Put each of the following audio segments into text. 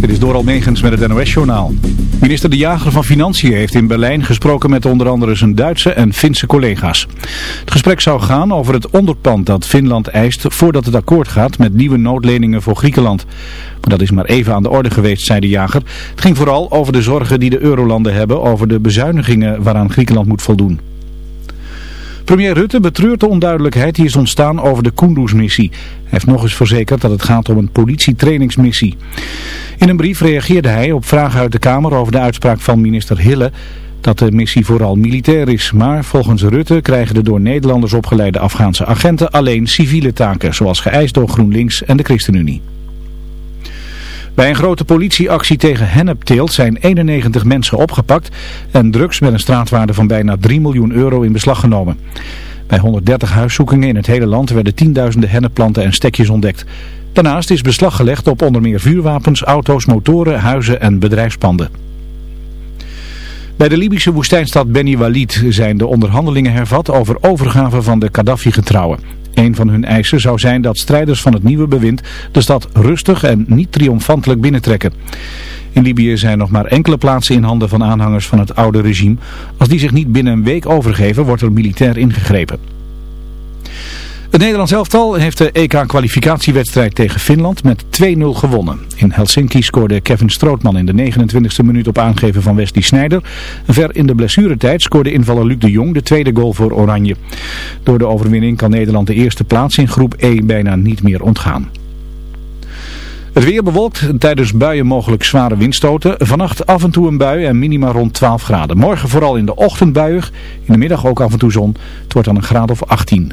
Dit is Doral Megens met het NOS-journaal. Minister De Jager van Financiën heeft in Berlijn gesproken met onder andere zijn Duitse en Finse collega's. Het gesprek zou gaan over het onderpand dat Finland eist voordat het akkoord gaat met nieuwe noodleningen voor Griekenland. Maar dat is maar even aan de orde geweest, zei De Jager. Het ging vooral over de zorgen die de eurolanden hebben over de bezuinigingen waaraan Griekenland moet voldoen. Premier Rutte betreurt de onduidelijkheid die is ontstaan over de Kunduz-missie. Hij heeft nog eens verzekerd dat het gaat om een politietrainingsmissie. In een brief reageerde hij op vragen uit de Kamer over de uitspraak van minister Hille dat de missie vooral militair is. Maar volgens Rutte krijgen de door Nederlanders opgeleide Afghaanse agenten alleen civiele taken, zoals geëist door GroenLinks en de ChristenUnie. Bij een grote politieactie tegen hennepteelt zijn 91 mensen opgepakt en drugs met een straatwaarde van bijna 3 miljoen euro in beslag genomen. Bij 130 huiszoekingen in het hele land werden tienduizenden hennepplanten en stekjes ontdekt. Daarnaast is beslag gelegd op onder meer vuurwapens, auto's, motoren, huizen en bedrijfspanden. Bij de Libische woestijnstad Beni Walid zijn de onderhandelingen hervat over overgave van de Gaddafi-getrouwen. Een van hun eisen zou zijn dat strijders van het nieuwe bewind de stad rustig en niet triomfantelijk binnentrekken. In Libië zijn nog maar enkele plaatsen in handen van aanhangers van het oude regime. Als die zich niet binnen een week overgeven, wordt er militair ingegrepen. Het Nederlands elftal heeft de EK-kwalificatiewedstrijd tegen Finland met 2-0 gewonnen. In Helsinki scoorde Kevin Strootman in de 29e minuut op aangeven van Wesley Sneijder. Ver in de blessuretijd scoorde invaller Luc de Jong de tweede goal voor Oranje. Door de overwinning kan Nederland de eerste plaats in groep E bijna niet meer ontgaan. Het weer bewolkt, tijdens buien mogelijk zware windstoten. Vannacht af en toe een bui en minima rond 12 graden. Morgen vooral in de ochtend buiig, in de middag ook af en toe zon. Het wordt dan een graad of 18.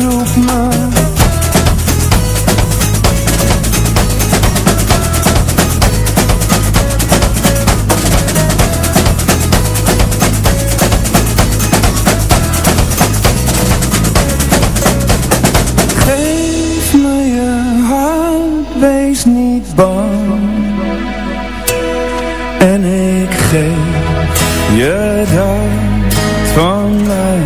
wees niet bang je dat van mij.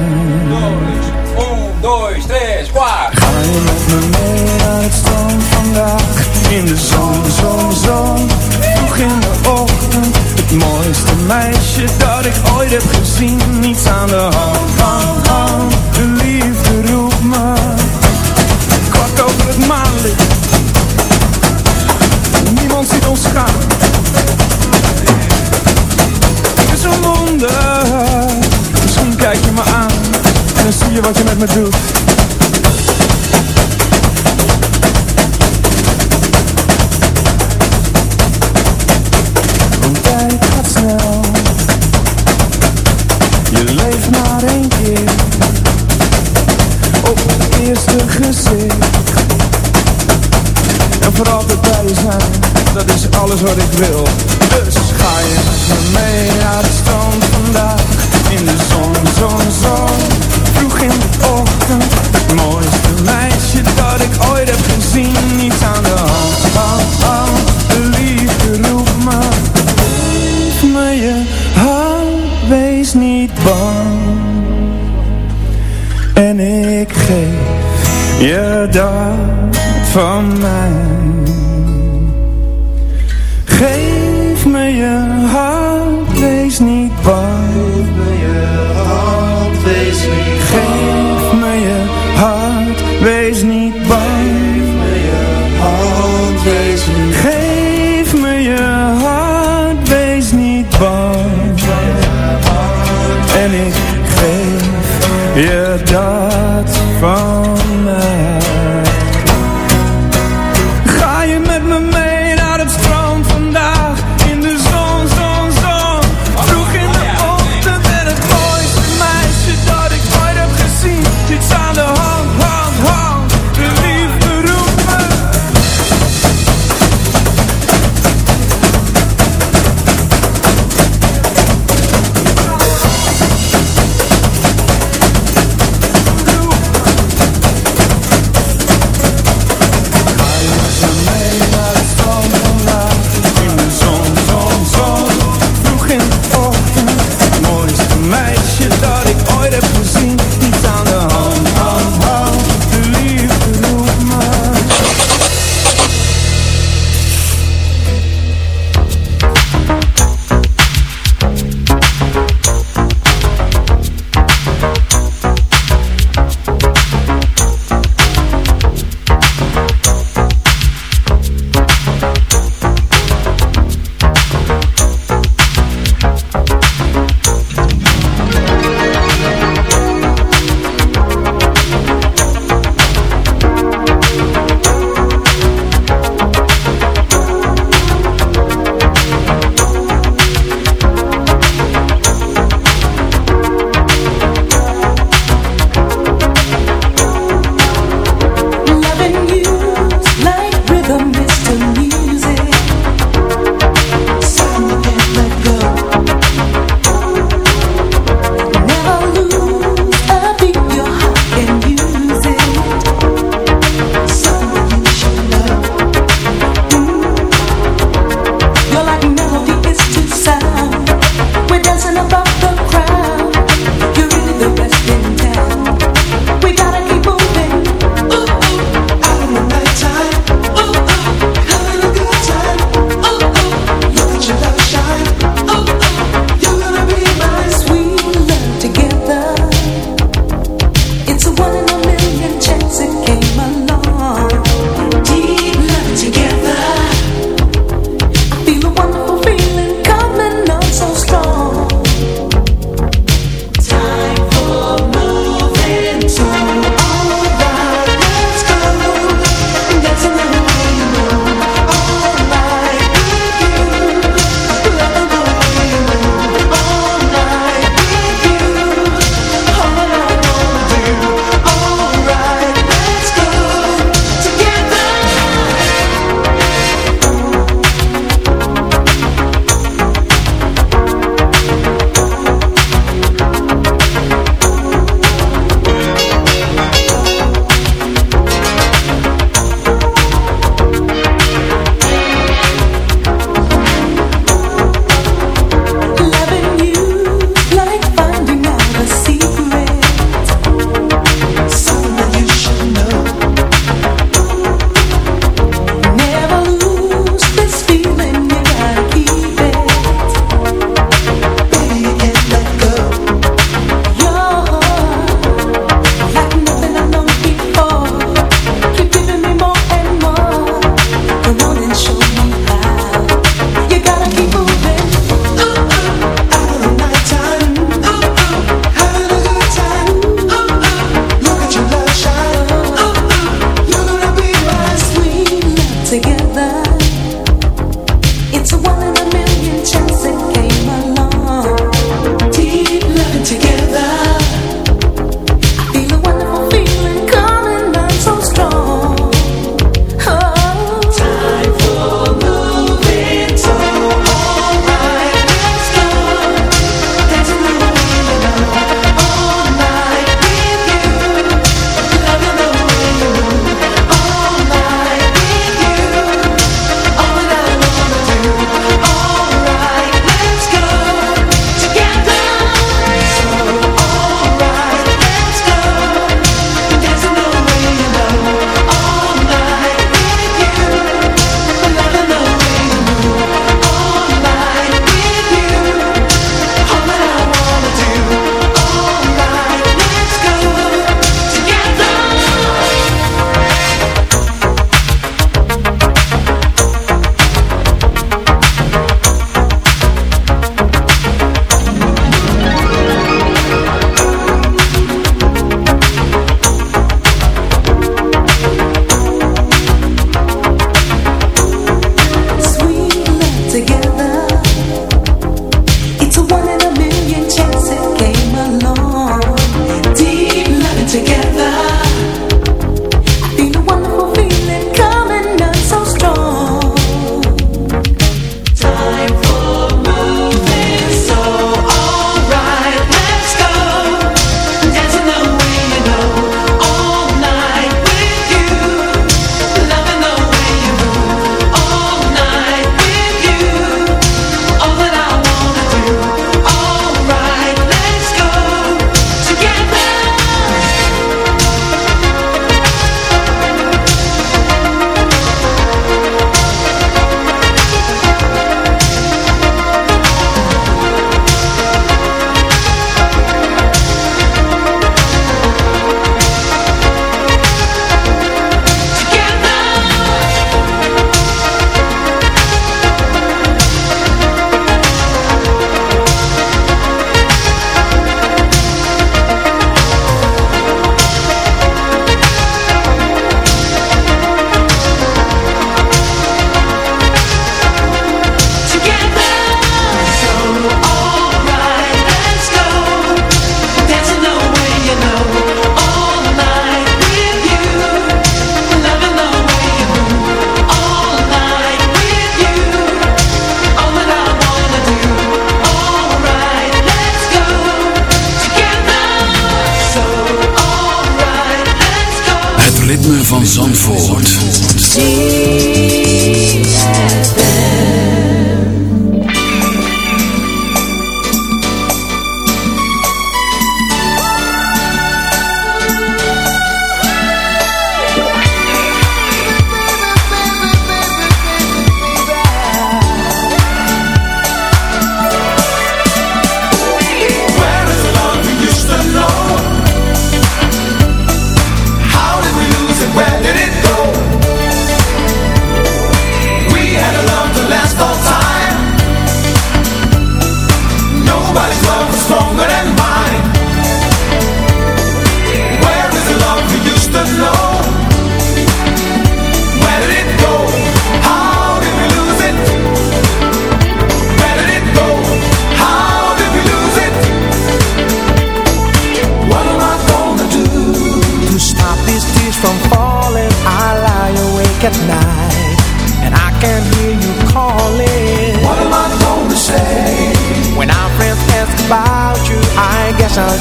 Ga je met me mee naar het strand vandaag? In de zon, zon, zon. Vroeg in de ochtend. Het mooiste meisje dat ik ooit heb gezien.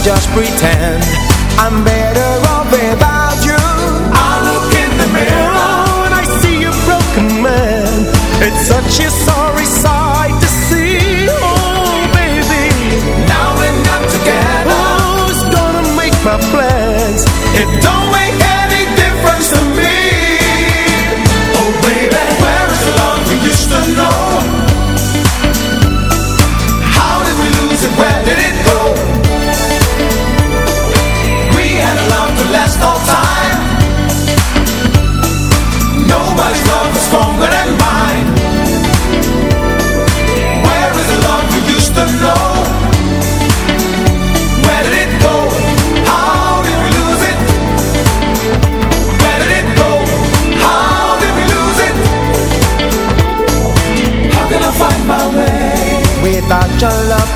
just pretend. I'm better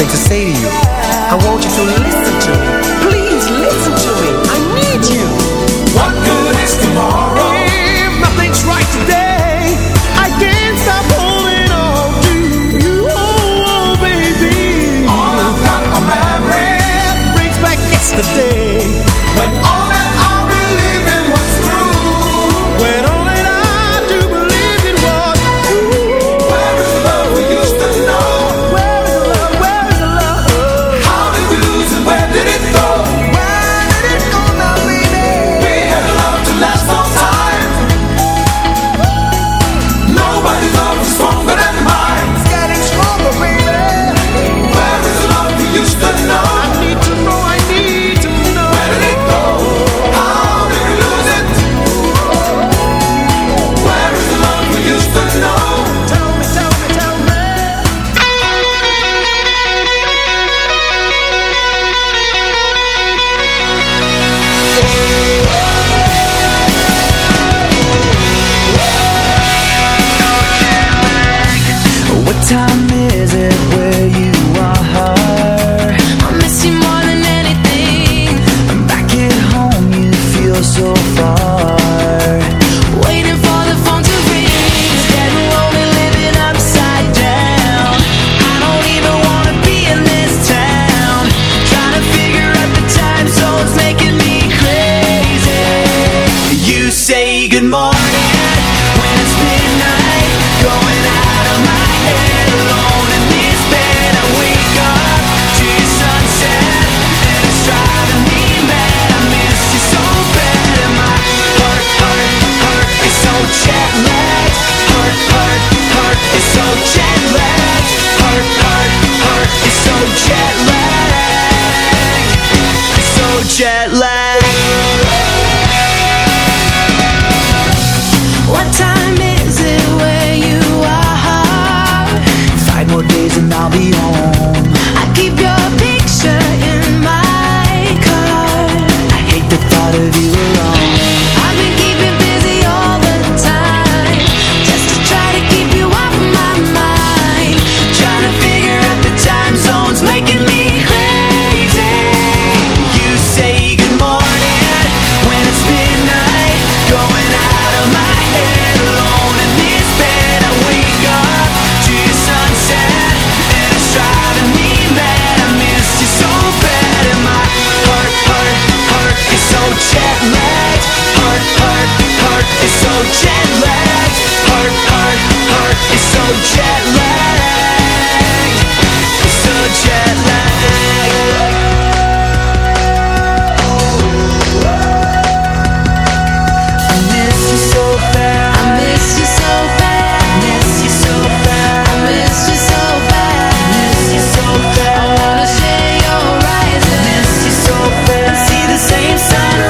thing to say in my same sun.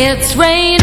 it's raining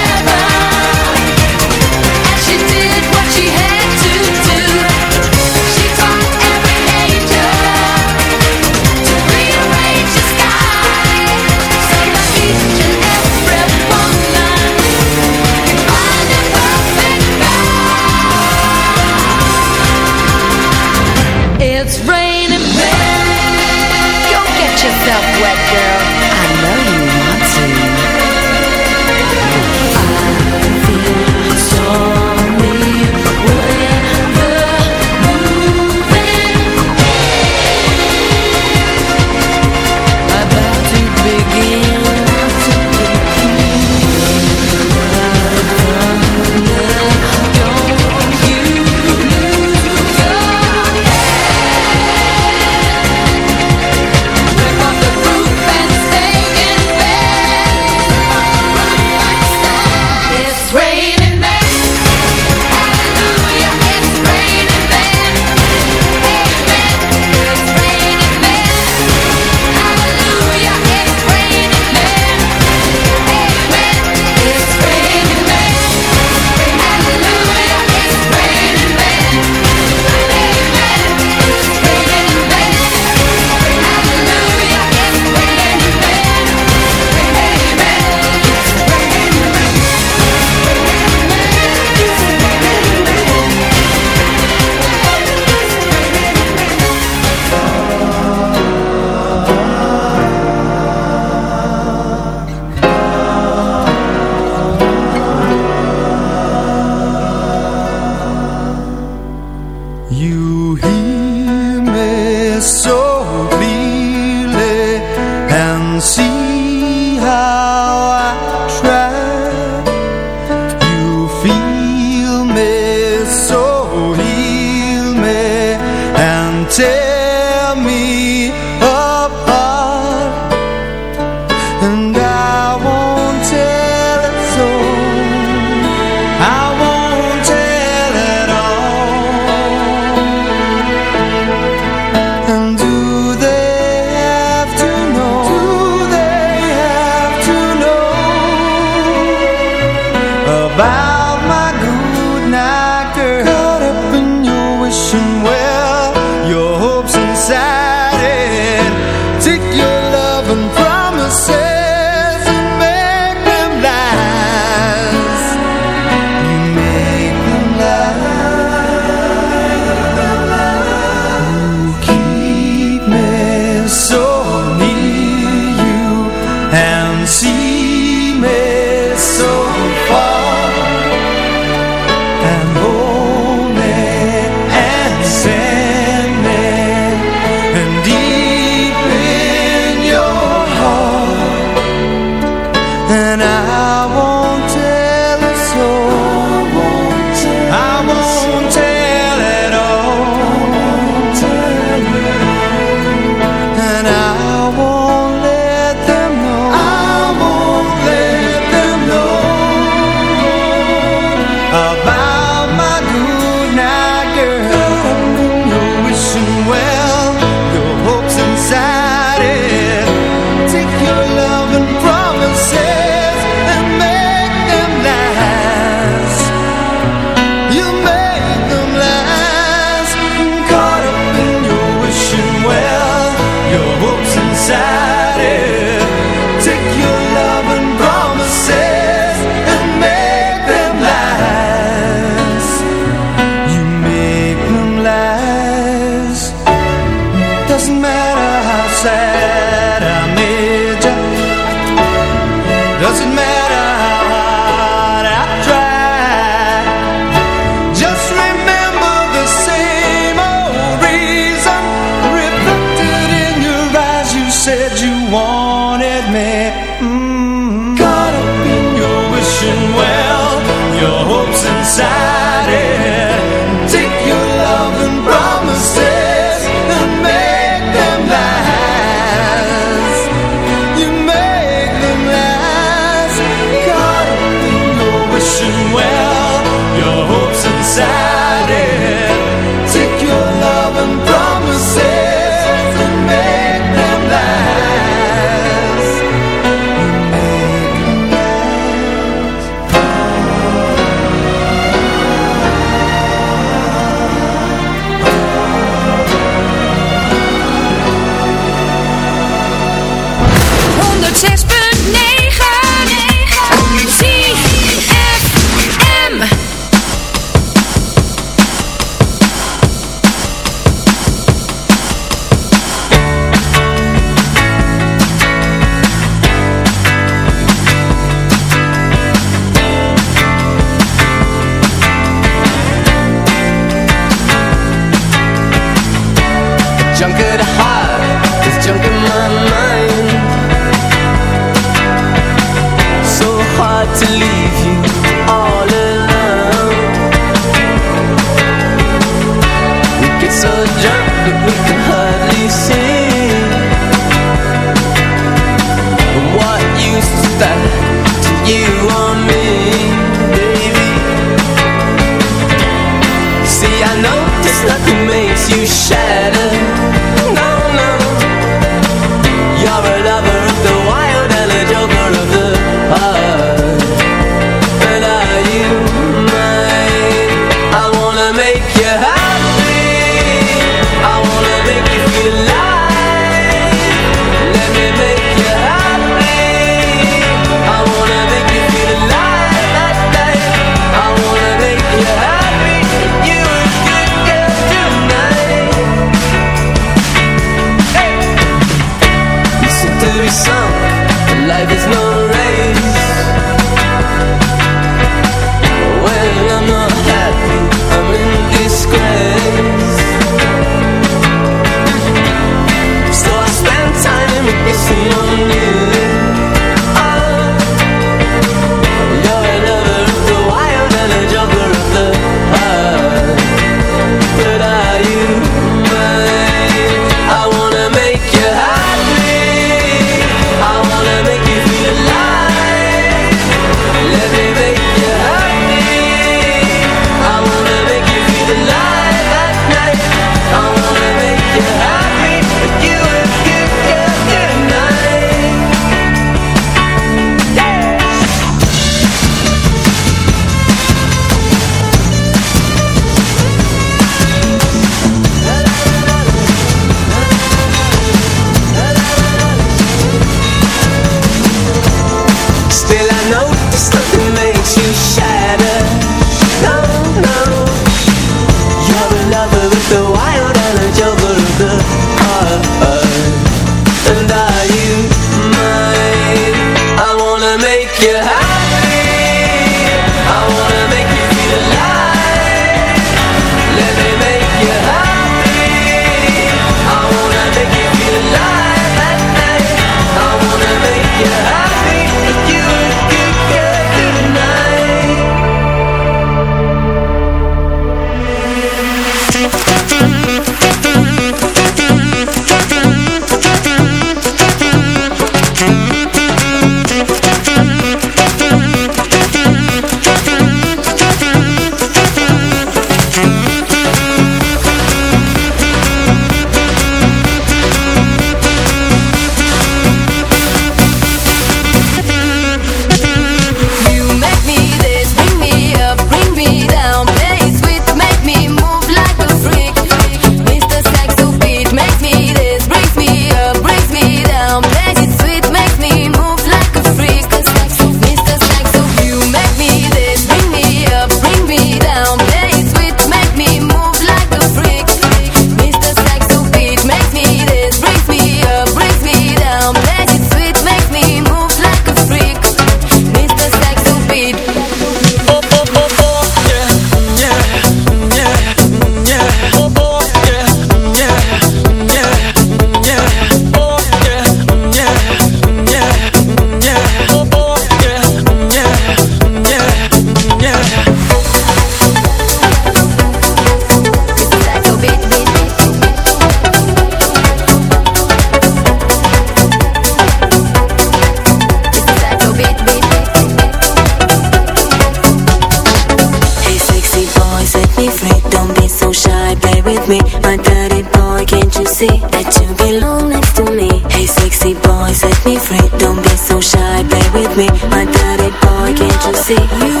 me, my dirty boy. Can't you see you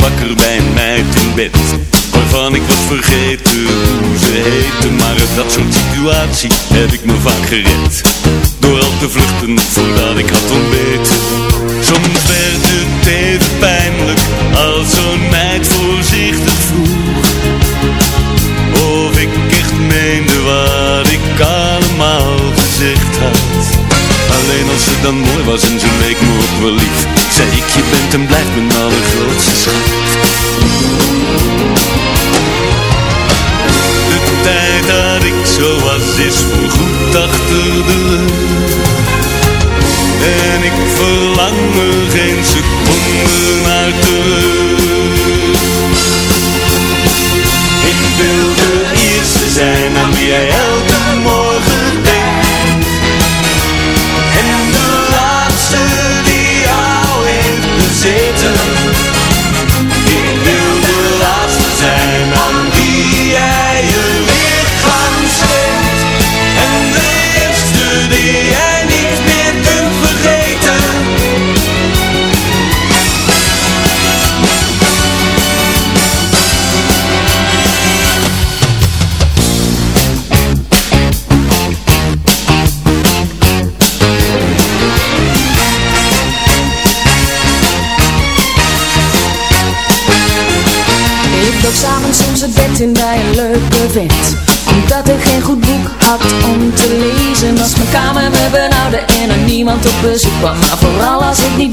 wakker bij een meid in bed. Waarvan ik was vergeten hoe ze heette Maar uit dat soort situatie heb ik me vaak gered. Door al te vluchten voordat ik had ontbeten. Soms werd het even pijnlijk Als zo'n dan mooi was en ze leek me ook wel lief. Zei ik, je bent en blijft mijn allergrootste schat. De tijd dat ik zo was is voorgoed achter de rug En ik verlang er geen seconde naar terug. Ik wil de eerste zijn aan wie jij op bezoek kwam Maar vooral als ik niet